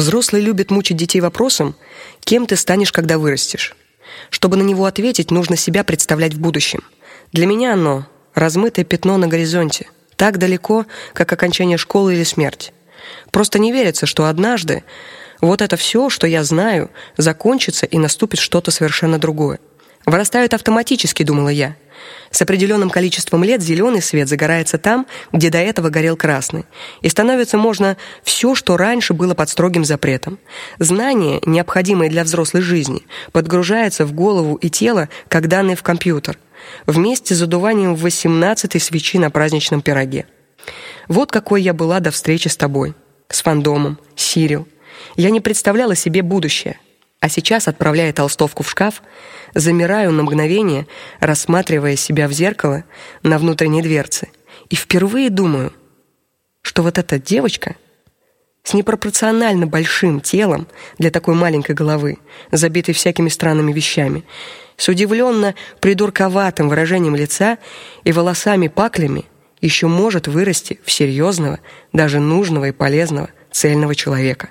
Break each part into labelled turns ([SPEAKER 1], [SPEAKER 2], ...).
[SPEAKER 1] Взрослый любит мучить детей вопросом: кем ты станешь, когда вырастешь? Чтобы на него ответить, нужно себя представлять в будущем. Для меня оно размытое пятно на горизонте, так далеко, как окончание школы или смерть. Просто не верится, что однажды вот это все, что я знаю, закончится и наступит что-то совершенно другое. Вырастают автоматически, думала я. С определенным количеством лет зеленый свет загорается там, где до этого горел красный, и становится можно все, что раньше было под строгим запретом. Знание, необходимое для взрослой жизни, подгружается в голову и тело, как данные в компьютер, вместе с задуванием восемнадцатой свечи на праздничном пироге. Вот какой я была до встречи с тобой, с фандомом, Сирил. Я не представляла себе будущее. А сейчас, отправляя толстовку в шкаф, замираю на мгновение, рассматривая себя в зеркало на внутренней дверце, и впервые думаю, что вот эта девочка с непропорционально большим телом для такой маленькой головы, забитой всякими странными вещами, с удивленно придурковатым выражением лица и волосами-паклями, еще может вырасти в серьезного, даже нужного и полезного, цельного человека.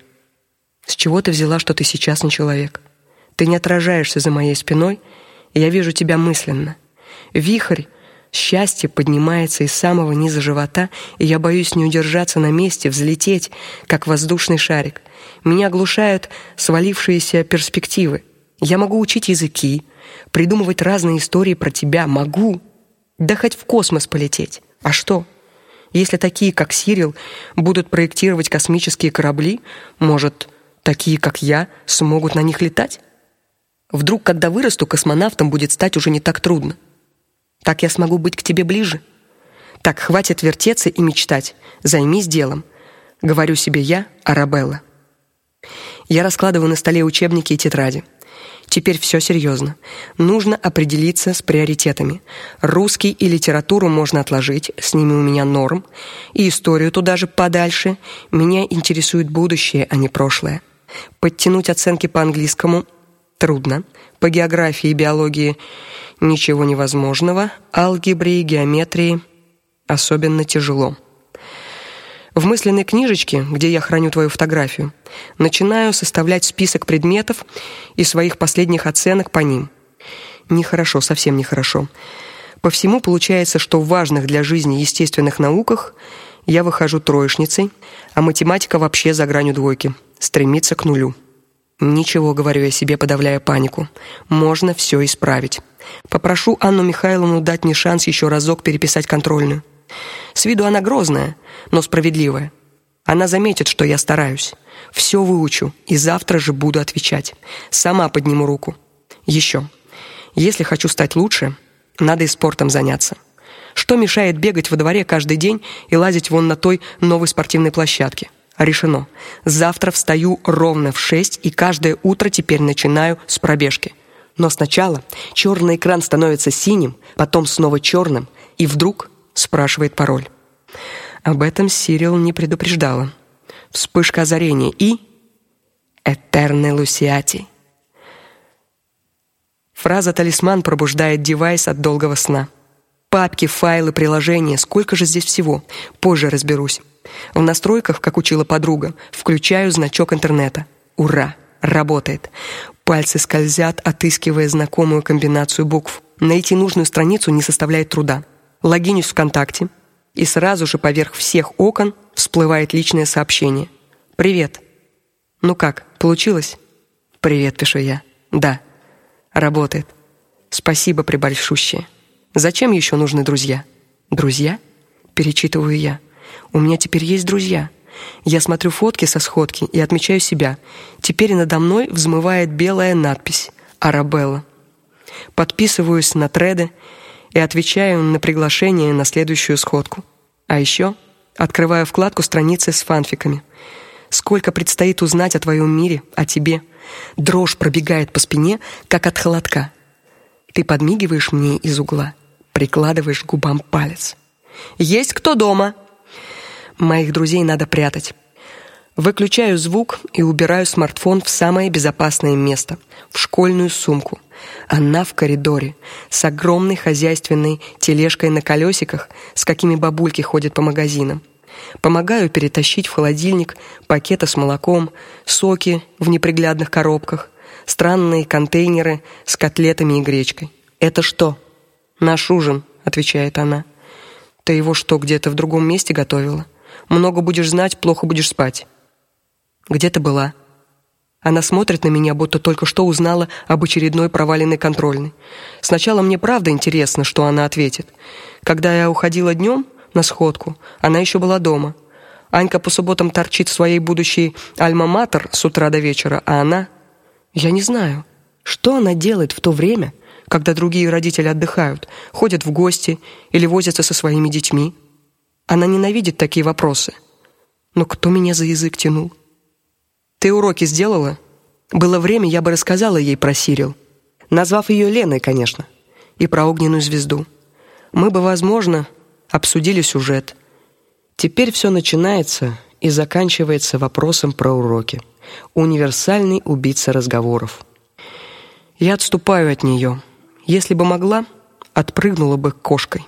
[SPEAKER 1] С чего ты взяла, что ты сейчас не человек? Ты не отражаешься за моей спиной, и я вижу тебя мысленно. Вихрь счастья поднимается из самого низа живота, и я боюсь не удержаться на месте, взлететь, как воздушный шарик. Меня оглушают свалившиеся перспективы. Я могу учить языки, придумывать разные истории про тебя, могу. Да хоть в космос полететь. А что? Если такие, как Сирил, будут проектировать космические корабли, может, такие, как я, смогут на них летать? Вдруг, когда вырасту, космонавтом будет стать уже не так трудно. Так я смогу быть к тебе ближе. Так хватит вертеться и мечтать. Займись делом, говорю себе я, Арабелла. Я раскладываю на столе учебники и тетради. Теперь все серьезно. Нужно определиться с приоритетами. Русский и литературу можно отложить, с ними у меня норм, и историю туда же подальше. Меня интересует будущее, а не прошлое. Подтянуть оценки по английскому трудно. По географии и биологии ничего невозможного, алгебре и геометрии особенно тяжело. В мысленной книжечке, где я храню твою фотографию, начинаю составлять список предметов и своих последних оценок по ним. Нехорошо, совсем нехорошо. По всему получается, что в важных для жизни естественных науках я выхожу троечницей, а математика вообще за гранью двойки стремится к нулю. Ничего, говорю я себе, подавляя панику. Можно все исправить. Попрошу Анну Михайловну дать мне шанс еще разок переписать контрольную. С виду она грозная, но справедливая. Она заметит, что я стараюсь. Все выучу и завтра же буду отвечать. Сама подниму руку. Еще. Если хочу стать лучше, надо и спортом заняться. Что мешает бегать во дворе каждый день и лазить вон на той новой спортивной площадке? Решено. Завтра встаю ровно в шесть и каждое утро теперь начинаю с пробежки. Но сначала черный экран становится синим, потом снова черным, и вдруг спрашивает пароль. Об этом Сирил не предупреждала. Вспышка озарения и Этерне Лусиати. Фраза талисман пробуждает девайс от долгого сна. Папки, файлы, приложения, сколько же здесь всего? Позже разберусь. В настройках, как учила подруга, включаю значок интернета. Ура, работает. Пальцы скользят, отыскивая знакомую комбинацию букв. Найти нужную страницу не составляет труда. Логинюсь ВКонтакте, и сразу же поверх всех окон всплывает личное сообщение. Привет. Ну как, получилось? Привет, пишу я. Да. Работает. Спасибо прибольшущее. Зачем еще нужны друзья? Друзья? Перечитываю я. У меня теперь есть друзья. Я смотрю фотки со сходки и отмечаю себя. Теперь надо мной взмывает белая надпись Арабелла. Подписываюсь на треды и отвечаю на приглашение на следующую сходку. А еще открываю вкладку страницы с фанфиками. Сколько предстоит узнать о твоем мире, о тебе. Дрожь пробегает по спине, как от холодка. Ты подмигиваешь мне из угла, прикладываешь к губам палец. Есть кто дома? Моих друзей надо прятать. Выключаю звук и убираю смартфон в самое безопасное место в школьную сумку. Она в коридоре с огромной хозяйственной тележкой на колесиках, с какими бабульки ходят по магазинам. Помогаю перетащить в холодильник пакеты с молоком, соки в неприглядных коробках, странные контейнеры с котлетами и гречкой. Это что? Наш ужин, отвечает она. Ты его что, где-то в другом месте готовила? Много будешь знать, плохо будешь спать. Где ты была? Она смотрит на меня, будто только что узнала об очередной проваленной контрольной. Сначала мне правда интересно, что она ответит. Когда я уходила днем на сходку, она еще была дома. Анька по субботам торчит в своей будущей альма-матер с утра до вечера, а она я не знаю, что она делает в то время, когда другие родители отдыхают, ходят в гости или возятся со своими детьми. Она ненавидит такие вопросы. Но кто меня за язык тянул? Ты уроки сделала? Было время, я бы рассказала ей про Сирил, назвав ее Леной, конечно, и про огненную звезду. Мы бы, возможно, обсудили сюжет. Теперь все начинается и заканчивается вопросом про уроки. Универсальный убийца разговоров. Я отступаю от нее. Если бы могла, отпрыгнула бы кошкой.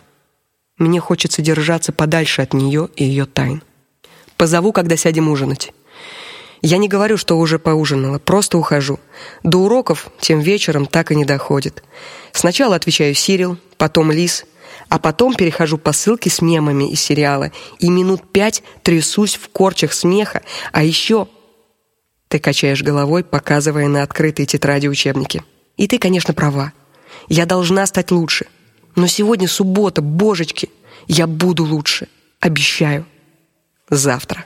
[SPEAKER 1] Мне хочется держаться подальше от нее и ее тайн. Позову, когда сядем ужинать. Я не говорю, что уже поужинала, просто ухожу. До уроков тем вечером так и не доходит. Сначала отвечаю Сирил, потом Лис, а потом перехожу по ссылке с мемами из сериала и минут пять трясусь в корчах смеха, а еще ты качаешь головой, показывая на открытые тетради учебники. И ты, конечно, права. Я должна стать лучше. Но сегодня суббота, божечки. Я буду лучше, обещаю. Завтра